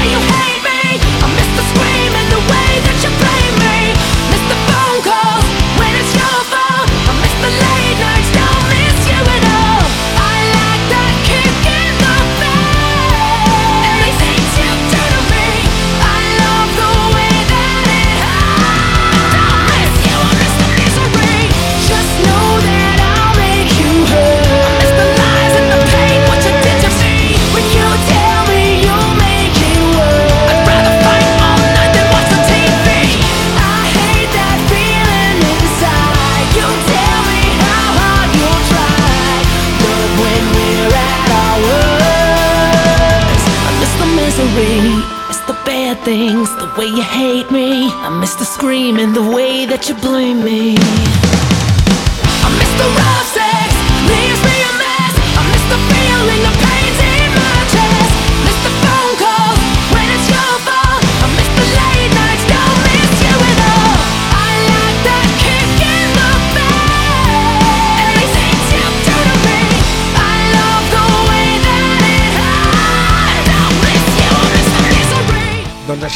Things, the way you. hate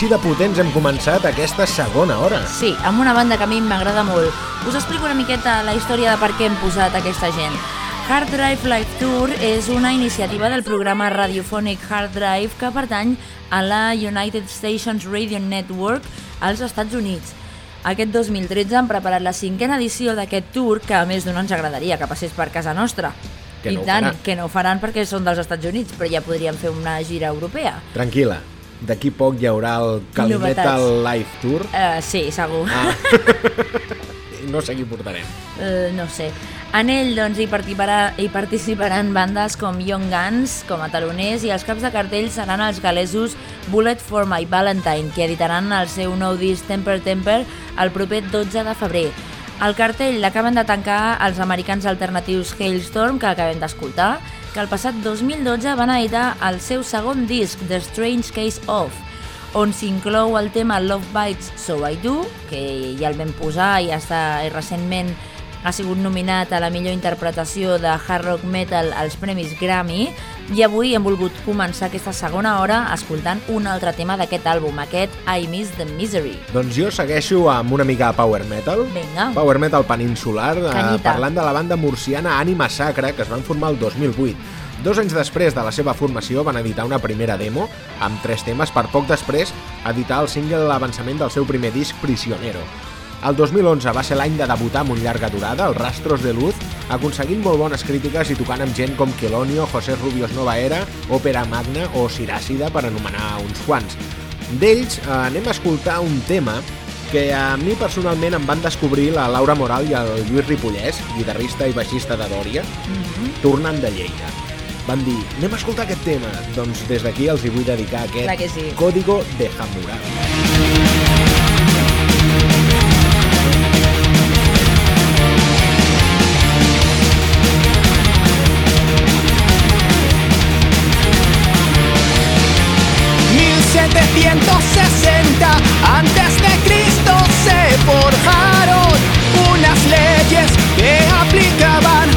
així de potents hem començat aquesta segona hora. Sí, amb una banda que a mi m'agrada molt. Us explico una miqueta la història de per què hem posat aquesta gent. Hard Drive Live Tour és una iniciativa del programa radiofònic Hard Drive que pertany a la United Stations Radio Network als Estats Units. Aquest 2013 han preparat la cinquena edició d'aquest tour que a més d'un ens agradaria que passés per casa nostra. Que I no tant, que no ho faran perquè són dels Estats Units, però ja podríem fer una gira europea. Tranquil·la, d'aquí poc hi haurà el Calimetal. Live Tour. Uh, sí, segur. Ah. no sé qui portarem. Eh, no sé. En ell doncs, hi, participarà, hi participaran bandes com Young Guns, com a taloners, i els caps de cartell seran els galesos Bullet for My Valentine, que editaran el seu nou disc Temper Temper el proper 12 de febrer. El cartell l'acaben de tancar els americans alternatius Hailstorm, que acabem d'escoltar, que el passat 2012 van editar el seu segon disc, The Strange Case Of, on s'inclou el tema Love Bites So I Do, que ja el vam posar i, està, i recentment ha sigut nominat a la millor interpretació de hard rock metal als Premis Grammy i avui hem volgut començar aquesta segona hora escoltant un altre tema d'aquest àlbum, aquest I Miss the Misery. Doncs jo segueixo amb una mica de power metal. Vinga. Power metal peninsular, eh, parlant de la banda murciana Ànima Sacra, que es van formar el 2008. Dos anys després de la seva formació van editar una primera demo amb tres temes per poc després editar el single l'avançament del seu primer disc Prisionero. El 2011 va ser l'any de debutar amb un llarga durada, els Rastros de Luz, aconseguint molt bones crítiques i tocant amb gent com Quelonio, José Rubios Nova Era, Òpera Magna o Siràcida, per anomenar uns quants. D'ells eh, anem a escoltar un tema que a mi personalment em van descobrir la Laura Moral i el Lluís Ripollès, guitarrista i baixista de Dòria, mm -hmm. tornant de Lleida. Van dir, anem a escoltar aquest tema. Doncs des d'aquí els hi vull dedicar aquest sí. Código de Hammurabi. 360 antes de Cristo se forjaron unas leyes que aplicaban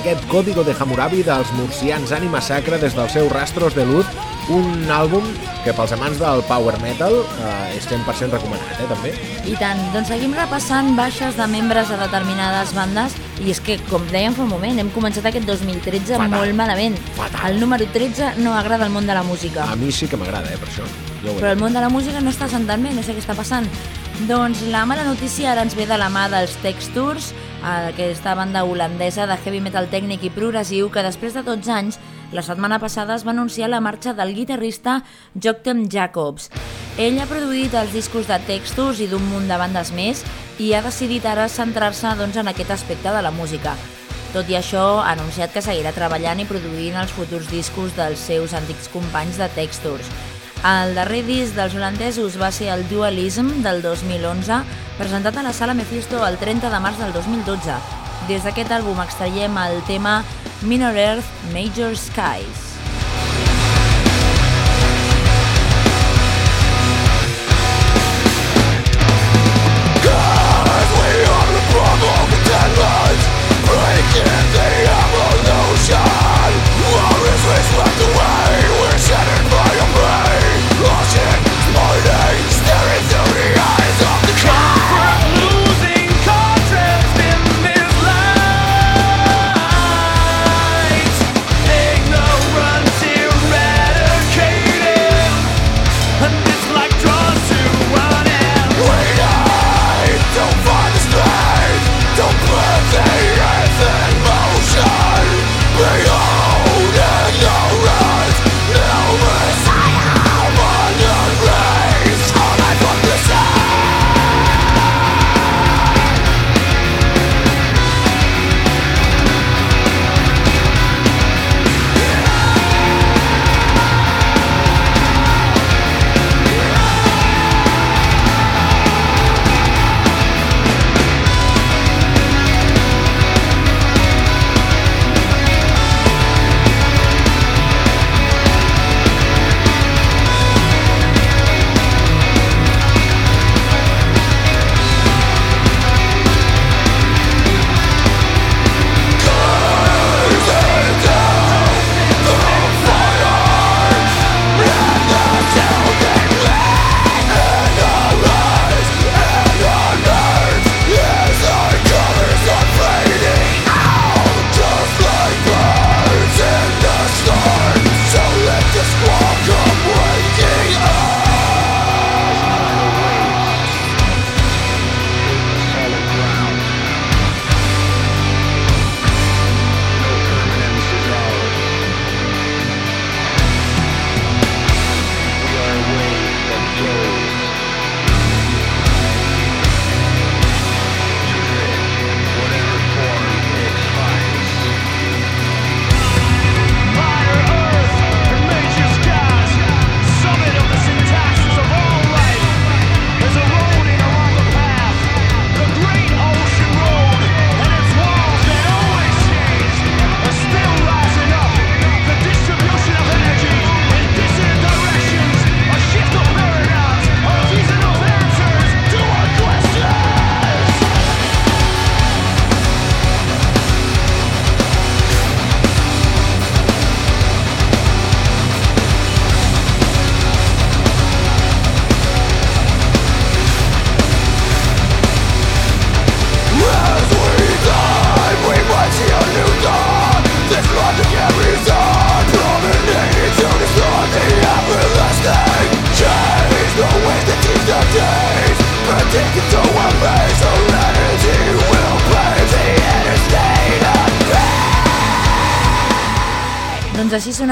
aquest Código de Hammurabi dels murcians Anima Sacra des del seu Rastros de Luz, un àlbum que pels amants del power metal eh, és 100% recomanat, eh, també. I tant, doncs seguim repassant baixes de membres a determinades bandes i és que, com dèiem fa un moment, hem començat aquest 2013 Fatal. molt malament. Fatal. El número 13 no agrada al món de la música. A mi sí que m'agrada, eh, per això. Jo Però el món de la música no està sentant bé, no sé què està passant. Doncs la mala notícia ara ens ve de la mà dels Textures, aquesta banda holandesa de heavy metal tècnic i progressiu que després de 12 anys, la setmana passada es va anunciar la marxa del guitarrista Joctem Jacobs. Ell ha produït els discos de Textures i d'un munt de bandes més i ha decidit ara centrar-se doncs, en aquest aspecte de la música. Tot i això, ha anunciat que seguirà treballant i produint els futurs discos dels seus antics companys de Textures. El darrer disc dels holandesos va ser el Dualism del 2011, presentat a la sala Mephisto el 30 de març del 2012. Des d'aquest àlbum extraiem el tema Minor Earth Major Skies.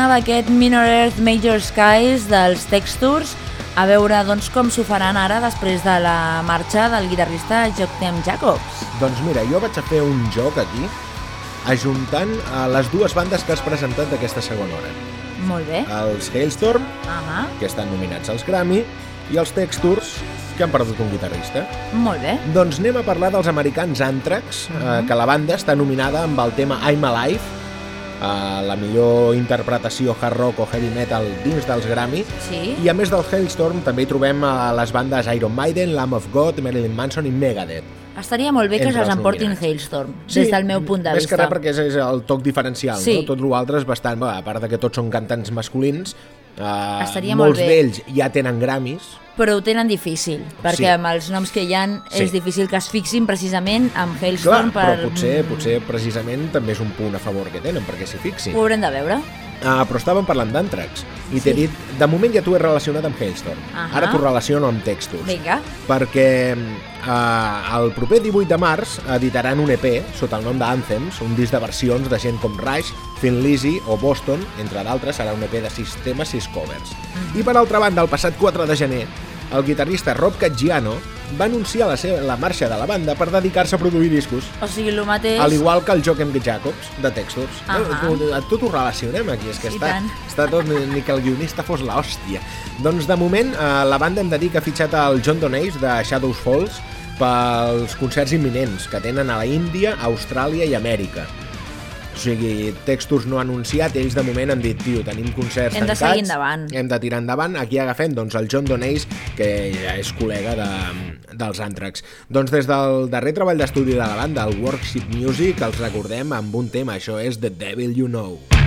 Sonava aquest Minor Earth Major Skies dels Textures, a veure doncs, com s'ho faran ara després de la marxa del guitarrista Joctem Jacobs. Doncs mira, jo vaig a fer un joc aquí, ajuntant a les dues bandes que has presentat d'aquesta segona hora. Molt bé. Els Hailstorm, Ah que estan nominats als Grammy, i els Textures, que han perdut un guitarrista. molt bé. Doncs anem a parlar dels americans Anthrax, eh, que la banda està nominada amb el tema I'm Alive, eh, la millor interpretació hard rock o heavy metal dins dels Grammy, Sí. i a més del Hailstorm també hi trobem a les bandes Iron Maiden, Lamb of God, Marilyn Manson i Megadeth. Estaria molt bé que se'ls els emportin. Hailstorm, des del meu punt de més vista. que res perquè és, és el toc diferencial, Sí. no? Tot l'altre és bastant... A part de que tots són cantants masculins, eh, Estaria molt molts bé. d'ells ja tenen Grammys, Però ho tenen difícil, perquè Sí. amb els noms que hi han Sí. és difícil que es fixin precisament amb Clar, Hailstorm per... però potser, potser precisament també és un punt a favor que tenen, perquè s'hi fixin. Ho haurem de veure. Uh, però estàvem parlant d'Antrax i t'he dit, de moment ja t'ho he relacionat amb Hailstorm. Ahà. Ara t'ho relaciono amb Textures. Vinga. Perquè uh, el proper 18 de març editaran un EP sota el nom d'Anthems, un disc de versions de gent com Rush, Thin Lizzy o Boston, entre d'altres, serà un EP de 6 temes, 6 covers. I per altra banda, el passat 4 de gener, el guitarrista Rob Caggiano va anunciar la, seva, la marxa de la banda per dedicar-se a produir discos. O sigui, el mateix... Al igual que el Jochen Jacobs, de Textures. Uh A tot ho relacionem aquí, és que està, tant. està tot, ni, que el guionista fos l'hòstia. Doncs de moment, eh, la banda hem de dir que ha fitxat el John Donés de Shadows Falls pels concerts imminents que tenen a la Índia, Austràlia i Amèrica. O sigui, Textures no anunciat, ells de moment han dit, tio, tenim concerts Hem de tancats, seguir endavant." hem de tirar endavant. Aquí agafem doncs, el John Donés, que ja és col·lega de, dels Antrax. Doncs des del darrer treball d'estudi de la banda, el Worship Music, els recordem amb un tema, això és The Devil You Know.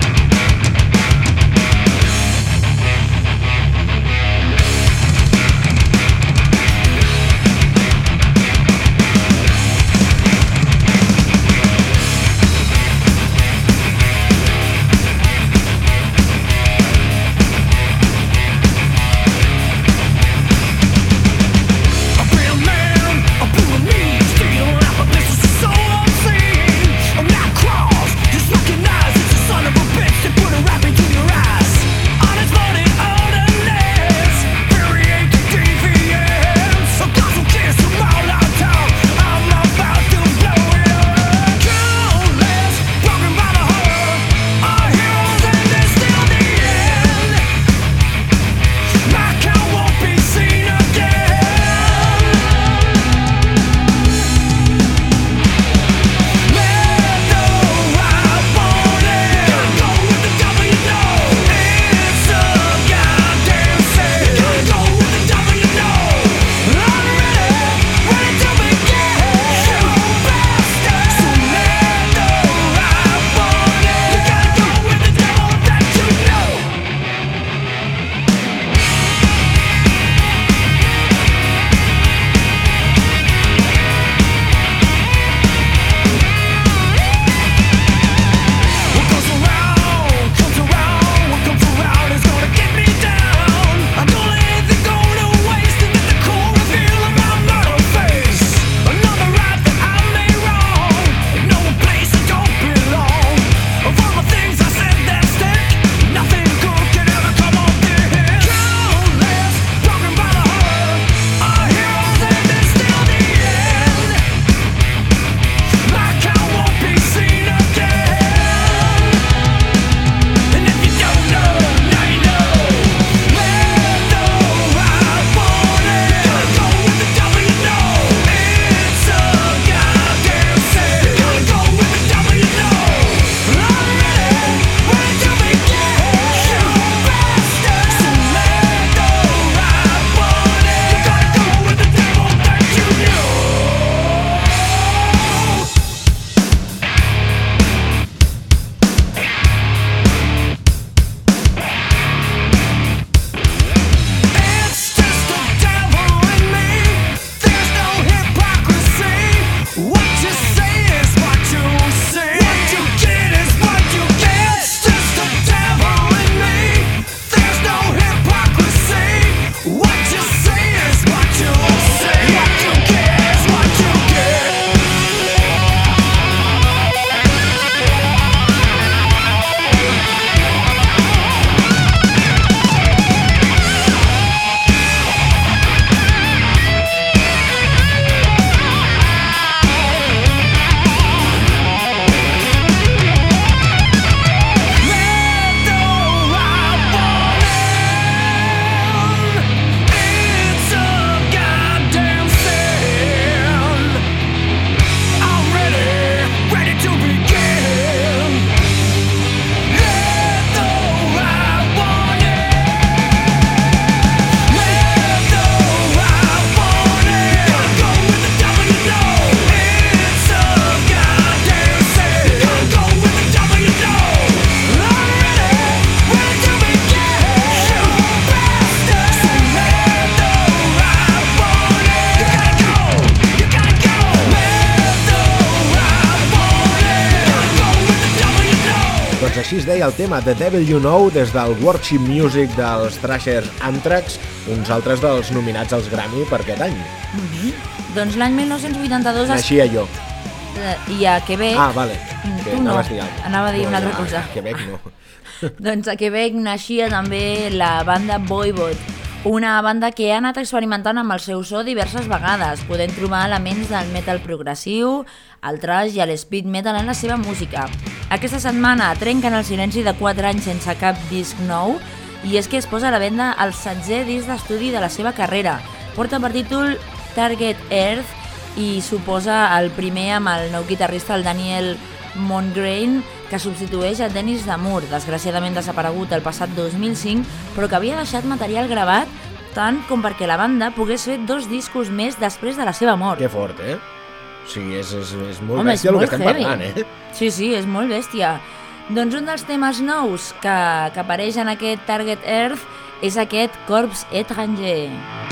Es tema The Devil You Know des del Worship Music dels Thrashers Anthrax, uns altres dels nominats als Grammy per aquest any. Doncs l'any 1982 es... Naixia jo. eh, i a Quebec... Ah, vale. Mm, Que tu no. a dir. Anava a dir una altra a- cosa. A Quebec no. Doncs a Quebec naixia també la banda Voivod, una banda que ha anat experimentant amb el seu so diverses vegades, podent trobar elements del metal progressiu, el trash i el speed metal en la seva música. Aquesta setmana trenquen el silenci de 4 anys sense cap disc nou i és que es posa a la venda el setzè disc d'estudi de la seva carrera. Porta per títol Target Earth i suposa el primer amb el nou guitarrista, el Daniel Mongrain, que substitueix a Dennis Damour, desgraciadament desaparegut el passat 2005, però que havia deixat material gravat tant com perquè la banda pogués fer dos discos més després de la seva mort. Que fort, eh? Sigui, és, és, és molt Home, bèstia és el que molt estem heavy. parlant, eh? Sí, sí, és molt bèstia. Doncs un dels temes nous que, que apareix en aquest Target Earth és aquest Corps Étranger. She's got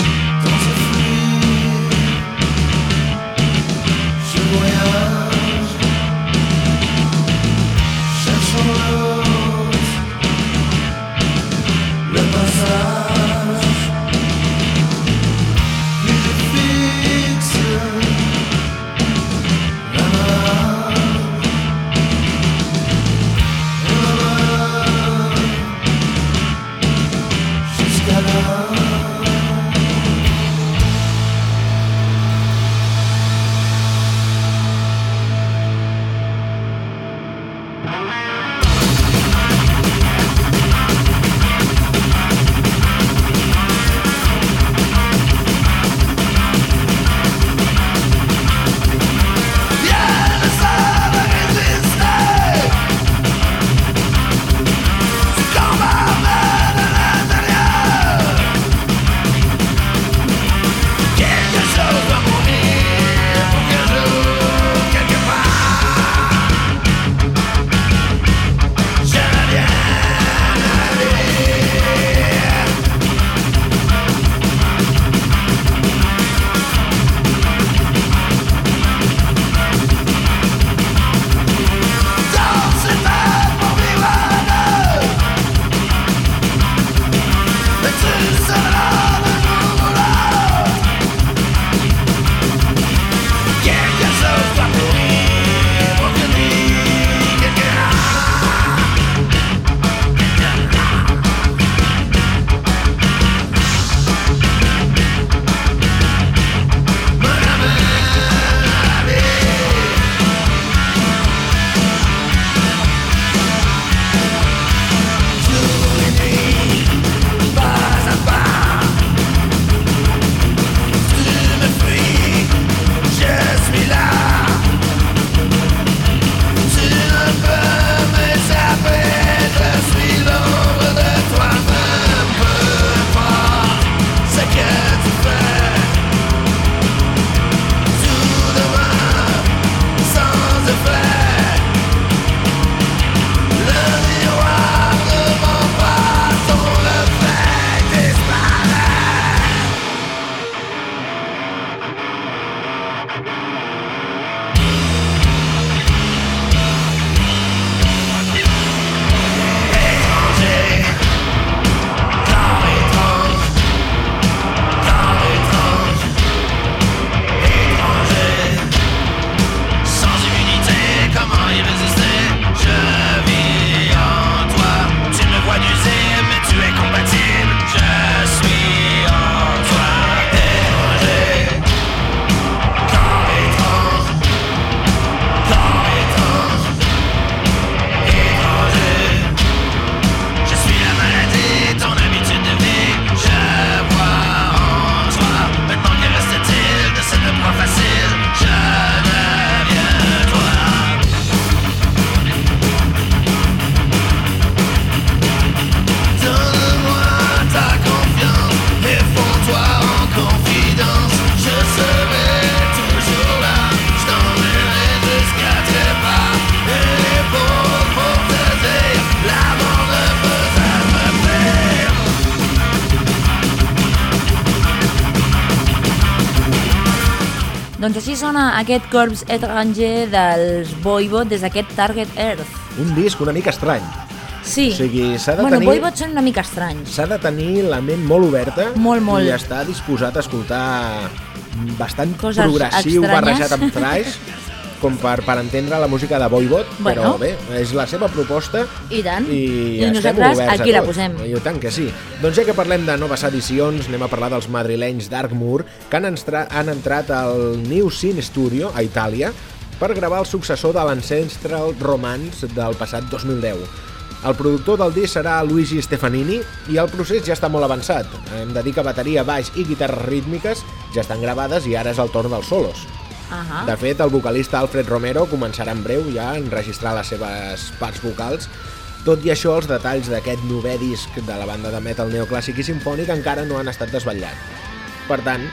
aquest Corps Étranger dels Voivod des d'aquest Target Earth. Un disc una mica estrany. Sí. O sigui, s'ha de bueno, tenir- Voivod són una mica estranys. S'ha de tenir la ment molt oberta Molt, molt. i estar disposat a escoltar bastant Coses progressiu estranyes. barrejat amb thrash com per, per entendre la música de Voivod, Bueno. però bé, és la seva proposta I tant. i, I nosaltres aquí la posem. I tant que sí. Doncs ja que parlem de noves edicions, anem a parlar dels madrilenys Darkmoor, que han, han entrat al New Scene Studio, a Itàlia, per gravar el successor de l'Ancestral Romance del passat 2010. El productor del disc serà Luigi Stefanini i el procés ja està molt avançat. Hem de dir que bateria, baix i guitarres rítmiques ja estan gravades i ara és el torn dels solos. Ahà. De fet, el vocalista Alfred Romero començarà en breu ja a enregistrar les seves parts vocals. Tot i això, els detalls d'aquest novè disc de la banda de metal neoclàssic i sinfònic encara no han estat desvetllats. Per tant,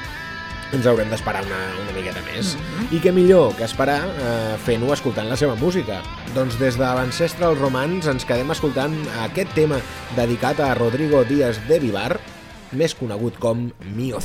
ens haurem d'esperar una, una miqueta més. I què millor que esperar eh, fent-ho escoltant la seva música. Doncs des de l'Ancestral Romance ens quedem escoltant aquest tema dedicat a Rodrigo Díaz de Vivar, més conegut com Mio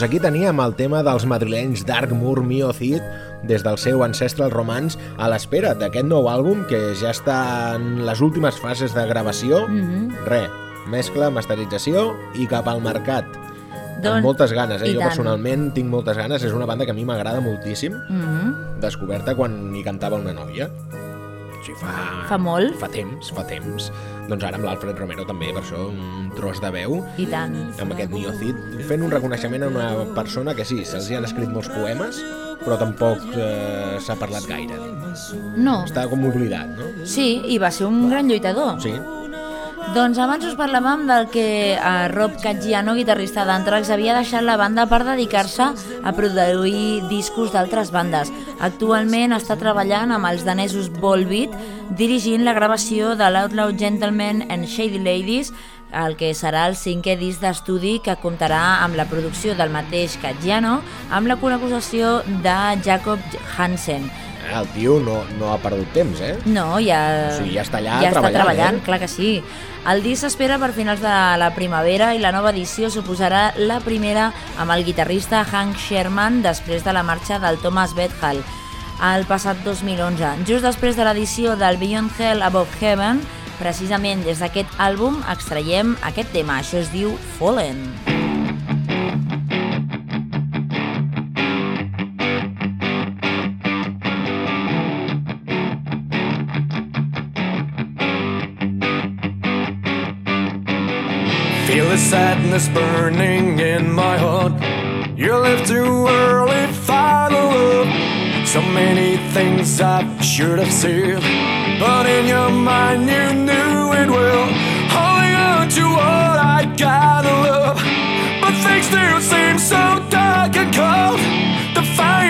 Doncs aquí teníem el tema dels madrilenys Dark Moor Miocid des del seu Ancestral Romance a l'espera d'aquest nou àlbum que ja està en les últimes fases de gravació. Mm -hmm. Re, mescla, masterització i cap al mercat. Doncs- Amb moltes ganes, eh? Jo tant. personalment tinc moltes ganes. És una banda que a mi m'agrada moltíssim. Mm -hmm. Descoberta quan hi cantava una noia. O sigui, fa... Fa molt. Fa temps, fa temps. Doncs ara amb l'Alfred Romero també, per això un tros de veu I tant. amb aquest Miocid, fent un reconeixement a una persona que sí, se'ls han escrit molts poemes, però tampoc eh, s'ha parlat gaire. No, Està com oblidat, no? sí, i va ser un gran lluitador. Sí. Doncs abans us parlàvem del que eh, Rob Caggiano, guitarrista d'Anthrax, havia deixat la banda per dedicar-se a produir discos d'altres bandes. Actualment està treballant amb els danesos Volbeat, dirigint la gravació de l'Outlaw Gentlemen and Shady Ladies, el que serà el cinquè disc d'estudi que comptarà amb la producció del mateix Caggiano, amb la col·laboració de Jacob Hansen. El tio no, no ha perdut temps, eh? No, ja, O sigui, ja està allà ja està treballant, treballant, eh? clar que sí. El disc s'espera per finals de la primavera i la nova edició suposarà la primera amb el guitarrista Hank Sherman després de la marxa del Thomas Bethal el passat 2011. Just després de l'edició del Beyond Hell Above Heaven, precisament des d'aquest àlbum extraiem aquest tema, això es diu Fallen. Feel sadness burning in my heart. You left too early, final love. So many things I should have said, but in your mind you knew it well. Holding on to what I gotta love, but things still seem so dark and cold. The fire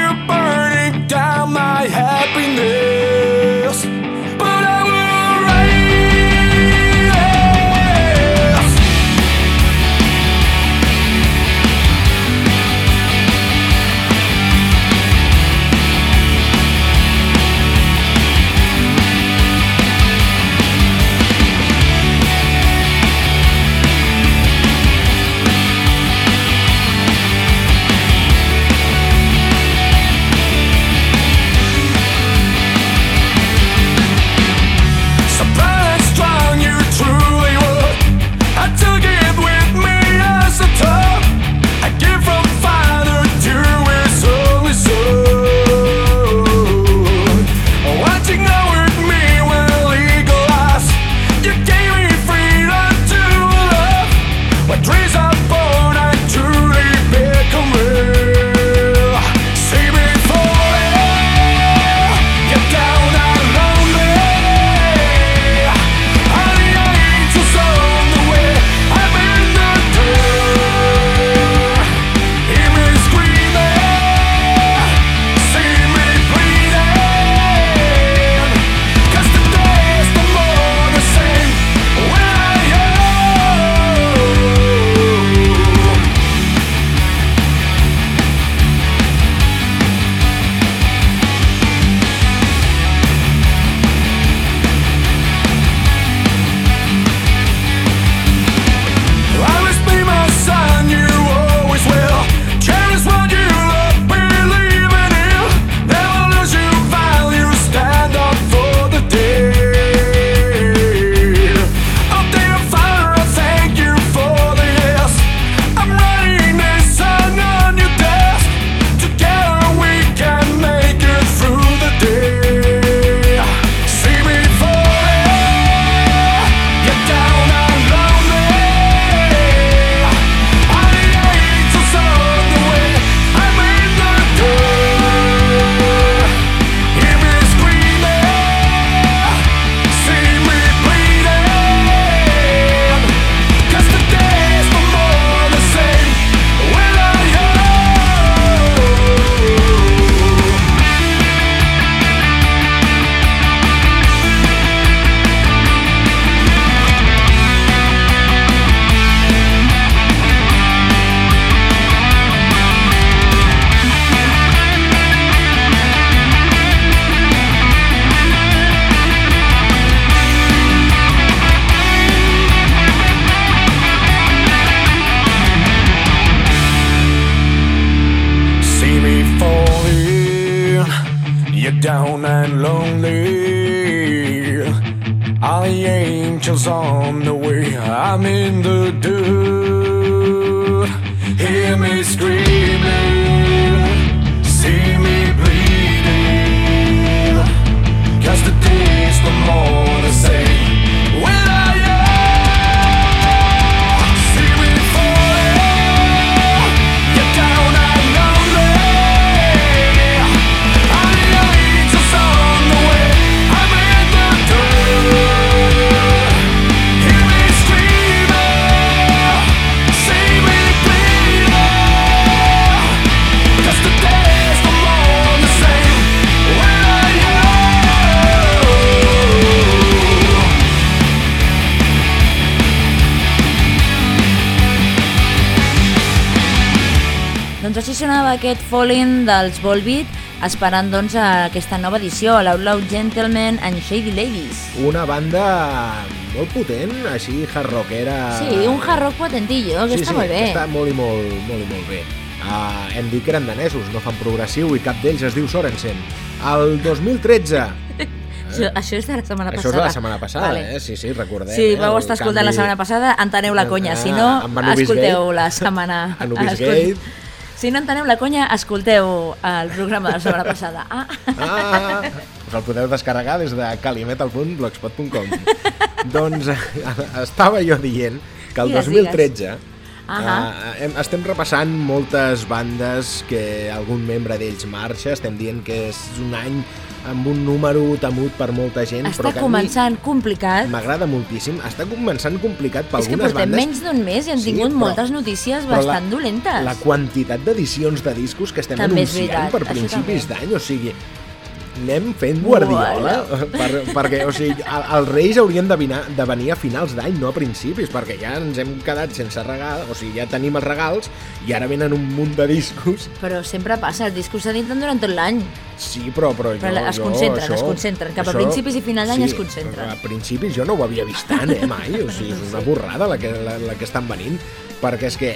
aquest Falling dels Volbeat, esperant doncs a aquesta nova edició, l'Outlaw Gentlemen and Shady Ladies. Una banda molt potent, així hard rockera... Sí, un hard rock potentillo, que sí, està sí, molt bé. Està molt i molt, molt, i molt bé. Uh, hem dit que eren danesos, no fan progressiu i cap d'ells es diu Sorensen. El 2013, Això, això és de la setmana això és passada. de la setmana passada, Vale. eh? Sí, sí, recordem. Sí, eh? vau estar escoltant la canvi- setmana passada, enteneu la conya, si no, Ah, amb Anubis escolteu Gate. la setmana... Anubis Gate. Si no enteneu la conya, escolteu el programa de la setmana passada. Ah, Ah, us el podeu descarregar des de calimetal.blogspot.com Doncs eh, estava jo dient que el Digues, 2013 Ahà. uh, hem, estem repassant moltes bandes que algun membre d'ells marxa, estem dient que és un any amb un número temut per molta gent, està però a mi començant complicat. m'agrada moltíssim. Està començant complicat per És que algunes portem bandes. menys d'un mes i hem Sí, tingut però- moltes notícies bastant dolentes. La quantitat d'edicions de discos que estem També anunciant per principis d'any, o sigui, anem fent guardiola, per, perquè o sigui, el- els Reis haurien de, vinar, de venir a finals d'any, no a principis, perquè ja ens hem quedat sense regal, o sigui, ja tenim els regals i ara venen un munt de discos. Però sempre passa, els discos s'editen durant tot l'any. Sí, però, però, Però jo, es jo, concentren, això, es concentren. Cap a això- principis i final d'any sí, es concentren. A principis jo no ho havia vist tant, eh, mai. O sigui, és una borrada la que, la, la que estan venint, perquè és que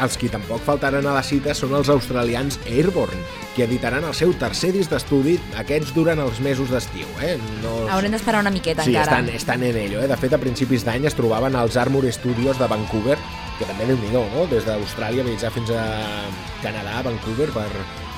els qui tampoc faltaran a la cita són els australians Airborne, que editaran el seu tercer disc d'estudi, aquests duren els mesos d'estiu, eh? No, Haurem d'esperar una miqueta Sí, encara. estan, estan en ello. Eh? De fet, a principis d'any es trobaven als Armory Studios de Vancouver, que també déu nhi no? Des d'Austràlia viatjar fins a Canadà, Vancouver, per,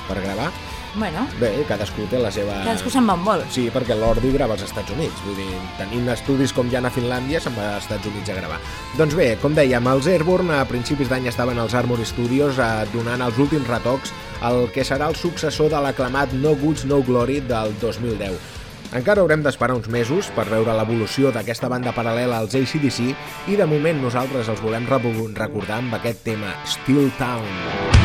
per gravar. Bueno, Bé, cadascú té la seva... cadascú se'n va on vol. Sí, perquè l'Ordi grava als Estats Units, vull dir, tenint estudis com ha a Finlàndia, se'n va als Estats Units a gravar. Doncs bé, com dèiem, els Airborne a principis d'any estaven als Armory Studios eh, donant els últims retocs al que serà el successor de l'aclamat No Goods, No Glory del 2010. Encara haurem d'esperar uns mesos per veure l'evolució d'aquesta banda paral·lela als ACDC i de moment nosaltres els volem recordar amb aquest tema, Steel Town. I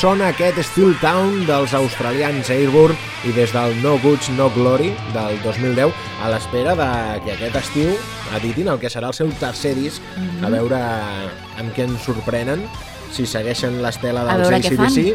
sona aquest Steel Town dels australians Airborne i des del No Goods No Glory del 2010 a l'espera de que aquest estiu editin el que serà el seu tercer disc Mhm. a veure amb què ens sorprenen si segueixen l'estela dels. ACDC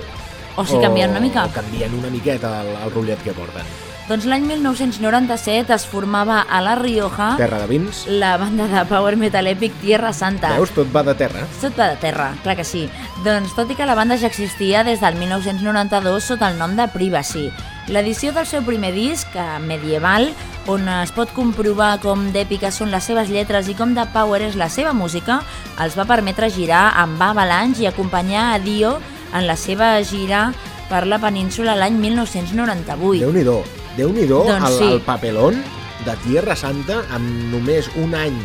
O si canvien una mica. o canvien una miqueta el, el rotllet que porten. Doncs l'any 1997 es formava a La Rioja Terra de vins. la banda de power metal èpic Tierra Santa. Veus? Tot va de terra. Tot va de terra, clar que sí. Doncs tot i que la banda ja existia des del 1992 sota el nom de Privacy. L'edició del seu primer disc, eh, medieval, on es pot comprovar com d'èpiques són les seves lletres i com de power és la seva música, els va permetre girar amb Avalanche i acompanyar a Dio en la seva gira per la península l'any 1998. Déu-n'hi-do. Déu-n'hi-do Doncs el, sí. el papelón de Tierra Santa amb només un any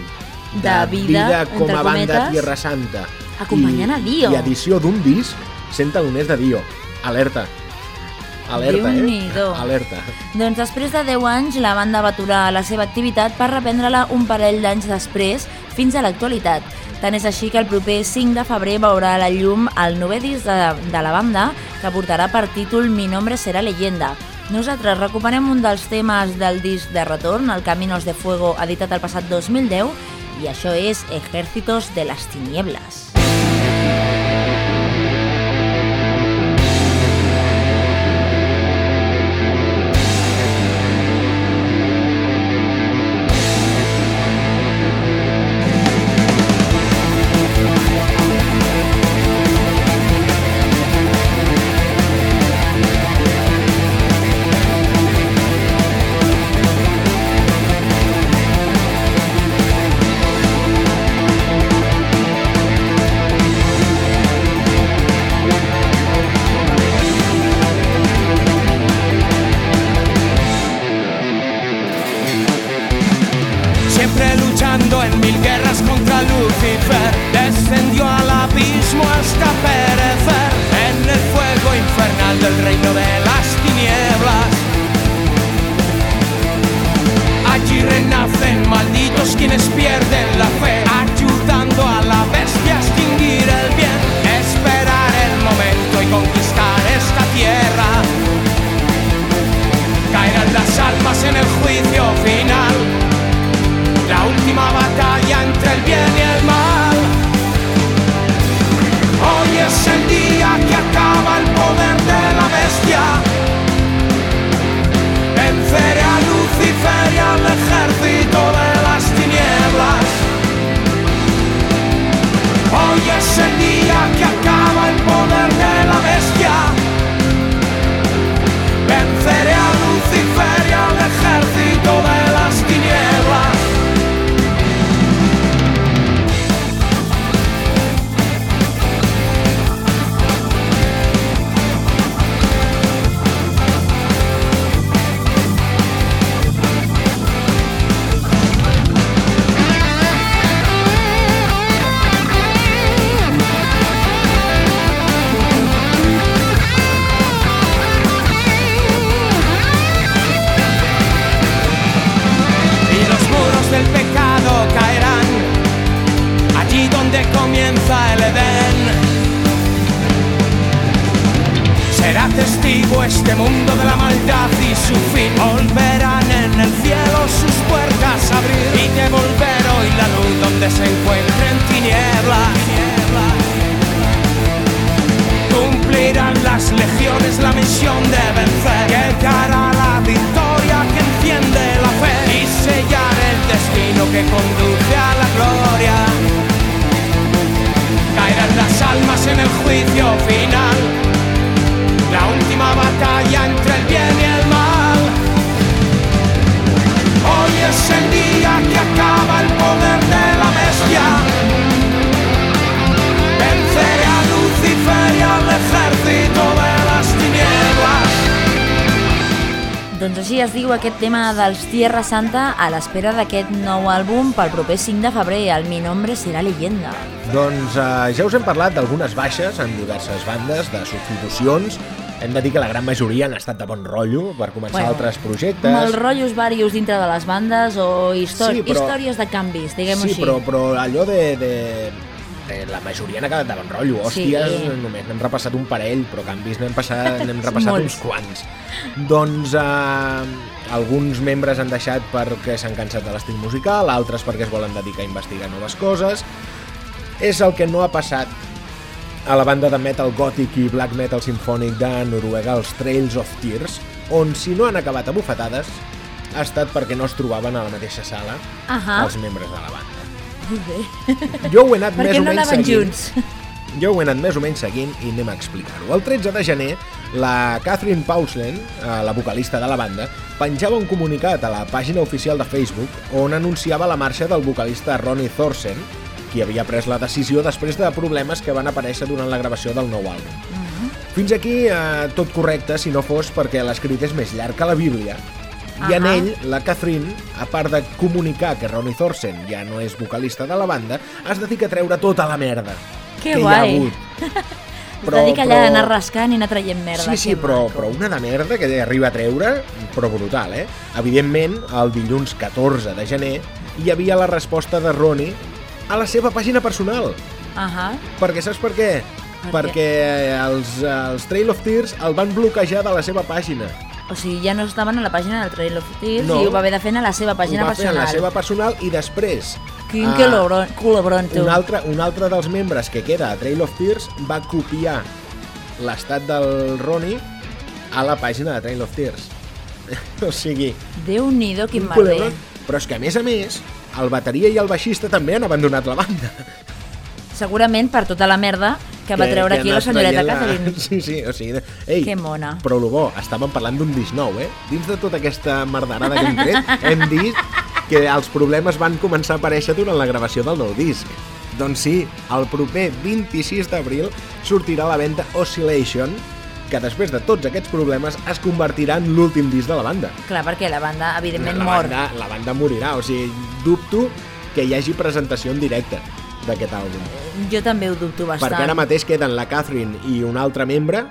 de, De vida, com entre a banda cometes, Tierra Santa. acompanyant I, a Dio. I edició d'un disc sent taloners de Dio. Alerta. Alerta, eh? Alerta. Doncs després de 10 anys, la banda va aturar la seva activitat per reprendre-la un parell d'anys després, fins a l'actualitat. Tant és així que el proper 5 de febrer veurà la llum el novè disc de, de la banda, que portarà per títol Mi nombre serà leyenda. Nosaltres recuperem un dels temes del disc de retorn, el Caminos de Fuego, editat el passat 2010, i això és Ejércitos de las Tinieblas. Així es diu aquest tema dels Tierra Santa a l'espera d'aquest nou àlbum pel proper 5 de febrer, el Mi nombre serà leyenda. Doncs eh, ja us hem parlat d'algunes baixes en diverses bandes, de substitucions. Hem de dir que la gran majoria han estat de bon rotllo per començar Bueno, altres projectes. Els rotllos varios dintre de les bandes o histò Sí, però- històries de canvis, diguem-ho sí, així. però, però allò de, de, eh, la majoria han acabat de bon rotllo. Hòsties, Sí. només n'hem repassat un parell, però canvis n'hem passat, n'hem repassat uns quants. Doncs eh, alguns membres han deixat perquè s'han cansat de l'estil musical, altres perquè es volen dedicar a investigar noves coses. És el que no ha passat a la banda de metal gòtic i black metal sinfònic de Noruega, els Trails of Tears, on si no han acabat a bufetades ha estat perquè no es trobaven a la mateixa sala Ahà. els membres de la banda. Bé. Jo ho he anat més Perquè o no menys seguint. junts. Jo ho he anat més o menys seguint i anem a explicar-ho. El 13 de gener, la Catherine Pauslen, eh, la vocalista de la banda, penjava un comunicat a la pàgina oficial de Facebook on anunciava la marxa del vocalista Ronnie Thorsen, qui havia pres la decisió després de problemes que van aparèixer durant la gravació del nou àlbum. Fins aquí eh, tot correcte, si no fos perquè l'escrit és més llarg que la Bíblia, i en ell, la Catherine, a part de comunicar que Ronnie Thorsen ja no és vocalista de la banda, es dedica a treure tota la merda Que que hi ha hagut. Però, dedica allà a anar rascant i anar traient merda. Sí, sí, però, però una de merda que arriba a treure, però brutal, eh? Evidentment, el dilluns 14 de gener hi havia la resposta de Ronnie a la seva pàgina personal. Ahà. Perquè saps per què? Per Perquè els, els Trail of Tears el van bloquejar de la seva pàgina. O sigui, ja no estaven a la pàgina del Trail of Tears No. i ho va haver de fer a la seva pàgina ho va fer personal. en la seva personal i després Quin ah, colobron, tu. un altre, un altre dels membres que queda a Trail of Tears va copiar l'estat del Ronnie a la pàgina de Trail of Tears. o sigui, Déu-n'hi-do, quin merder. Però és que, a més a més, el bateria i el baixista també han abandonat la banda. Segurament per tota la merda que, va treure que aquí la senyoreta la- Catherine. Sí, sí, o sigui... Ei, Que mona. Però el bo, estàvem parlant d'un disc nou, eh? Dins de tota aquesta merdarada que hem tret, hem dit que els problemes van començar a aparèixer durant la gravació del nou disc. Doncs sí, el proper 26 d'abril sortirà a la venda Oscillation, que després de tots aquests problemes es convertirà en l'últim disc de la banda. Clar, perquè la banda, evidentment, la mor. Banda, la banda morirà, o sigui, dubto que hi hagi presentació en directe d'aquest àlbum. Jo també ho dubto bastant. Perquè ara mateix queden la Catherine i un altre membre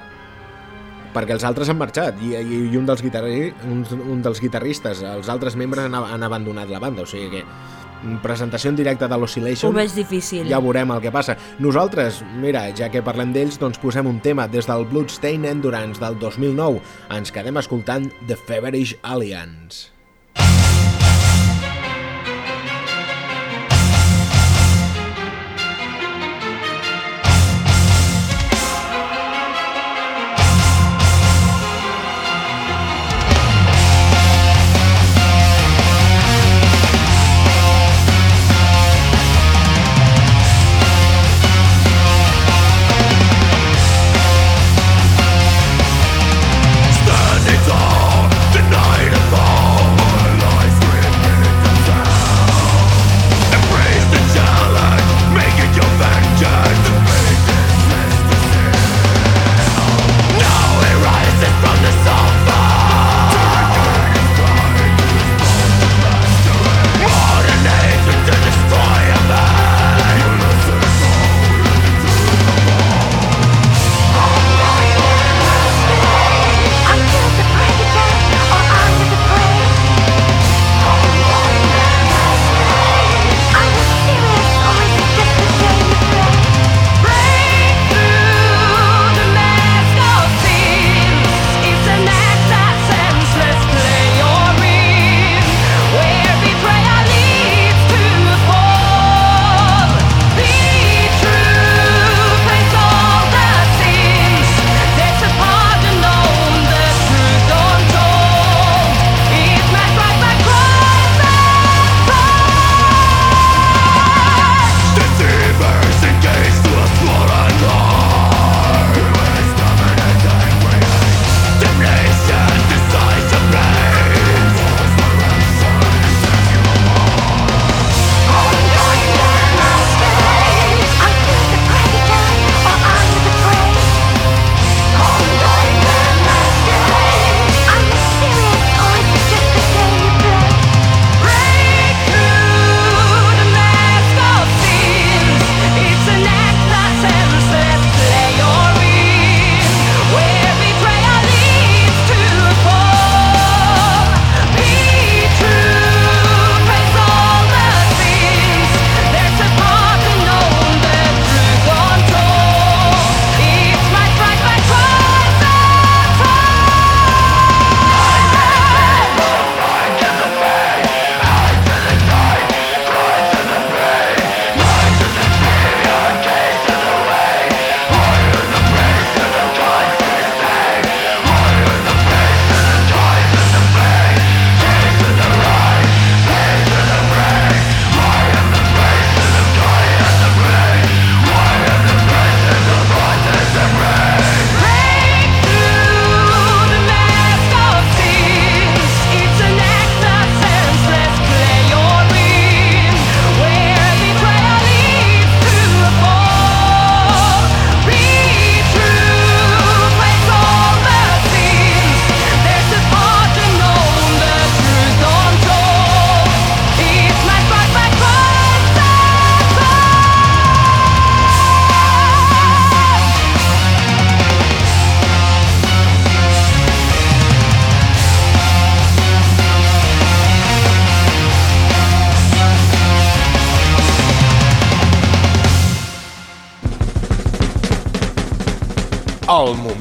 perquè els altres han marxat i, i, i un, dels guitarri, un, un dels guitarristes, els altres membres han, han abandonat la banda, o sigui que mm, presentació en directe de l'Oscillation Ho veig difícil. ja veurem el que passa. Nosaltres, mira, ja que parlem d'ells, doncs posem un tema des del Bloodstained Endurance del 2009. Ens quedem escoltant The Feverish Alliance.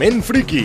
Moment friki.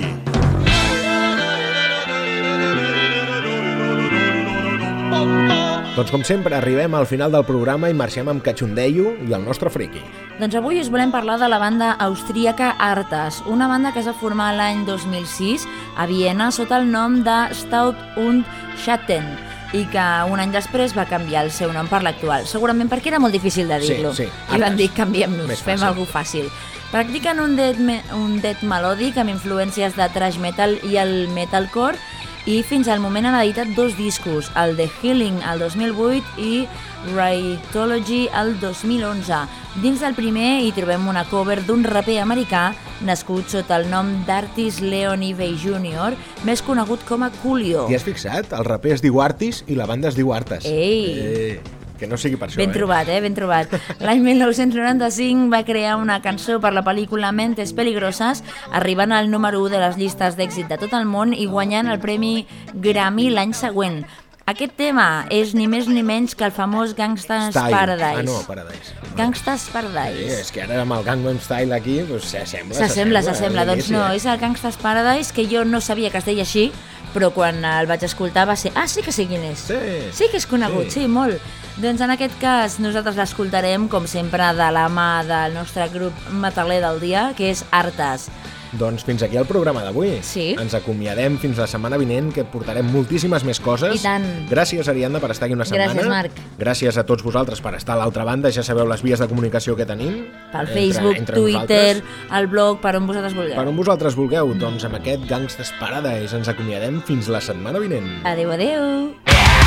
Doncs com sempre, arribem al final del programa i marxem amb Cachundeio i el nostre friki. Doncs avui us volem parlar de la banda austríaca Artas, una banda que es va formar l'any 2006 a Viena sota el nom de Stout und Schatten i que un any després va canviar el seu nom per l'actual, segurament perquè era molt difícil de Sí, dir-lo. sí, I van dir, canviem-nos, fem fàcil. alguna fàcil. Practiquen un death, me un death melòdic amb influències de thrash metal i el metalcore i fins al moment han editat dos discos, el The Healing al 2008 i Rightology al 2011. Dins del primer hi trobem una cover d'un raper americà nascut sota el nom d'Artis Leon Ivey Jr., més conegut com a Coolio. T'hi has fixat? El raper es diu Artis i la banda es diu Artes. Ei! Eh, que no sigui per això, Ben eh? trobat, eh? Ben trobat. L'any 1995 va crear una cançó per la pel·lícula Mentes Peligroses, arribant al número 1 de les llistes d'èxit de tot el món i guanyant el Premi Grammy l'any següent. Aquest tema és ni més ni menys que el famós Gangsta's Style. Paradise. Ah, no, Paradise. Gangsta's Sí, Paradise. és que ara amb el Gangnam Style aquí, doncs s'assembla. S'assembla, s'assembla. a Doncs no, és el Gangsta's Paradise, que jo no sabia que es deia així, però quan el vaig escoltar va ser... Ah, sí que sé quin és. Sí. Sí que és conegut, Sí. sí, molt. Doncs en aquest cas nosaltres l'escoltarem, com sempre, de la mà del nostre grup metaler del dia, que és Artes. Doncs fins aquí el programa d'avui. Sí. Ens acomiadem fins la setmana vinent, que portarem moltíssimes més coses. I tant. Gràcies, Ariadna, per estar aquí una setmana. Gràcies, Marc. Gràcies a tots vosaltres per estar a l'altra banda. Ja sabeu les vies de comunicació que tenim. Pel entre- Facebook, entre Twitter, nosaltres. el blog, per on vosaltres vulgueu. Per on vosaltres vulgueu, doncs amb aquest Gangsters Paradise ens acomiadem fins la setmana vinent. Adéu, adéu. As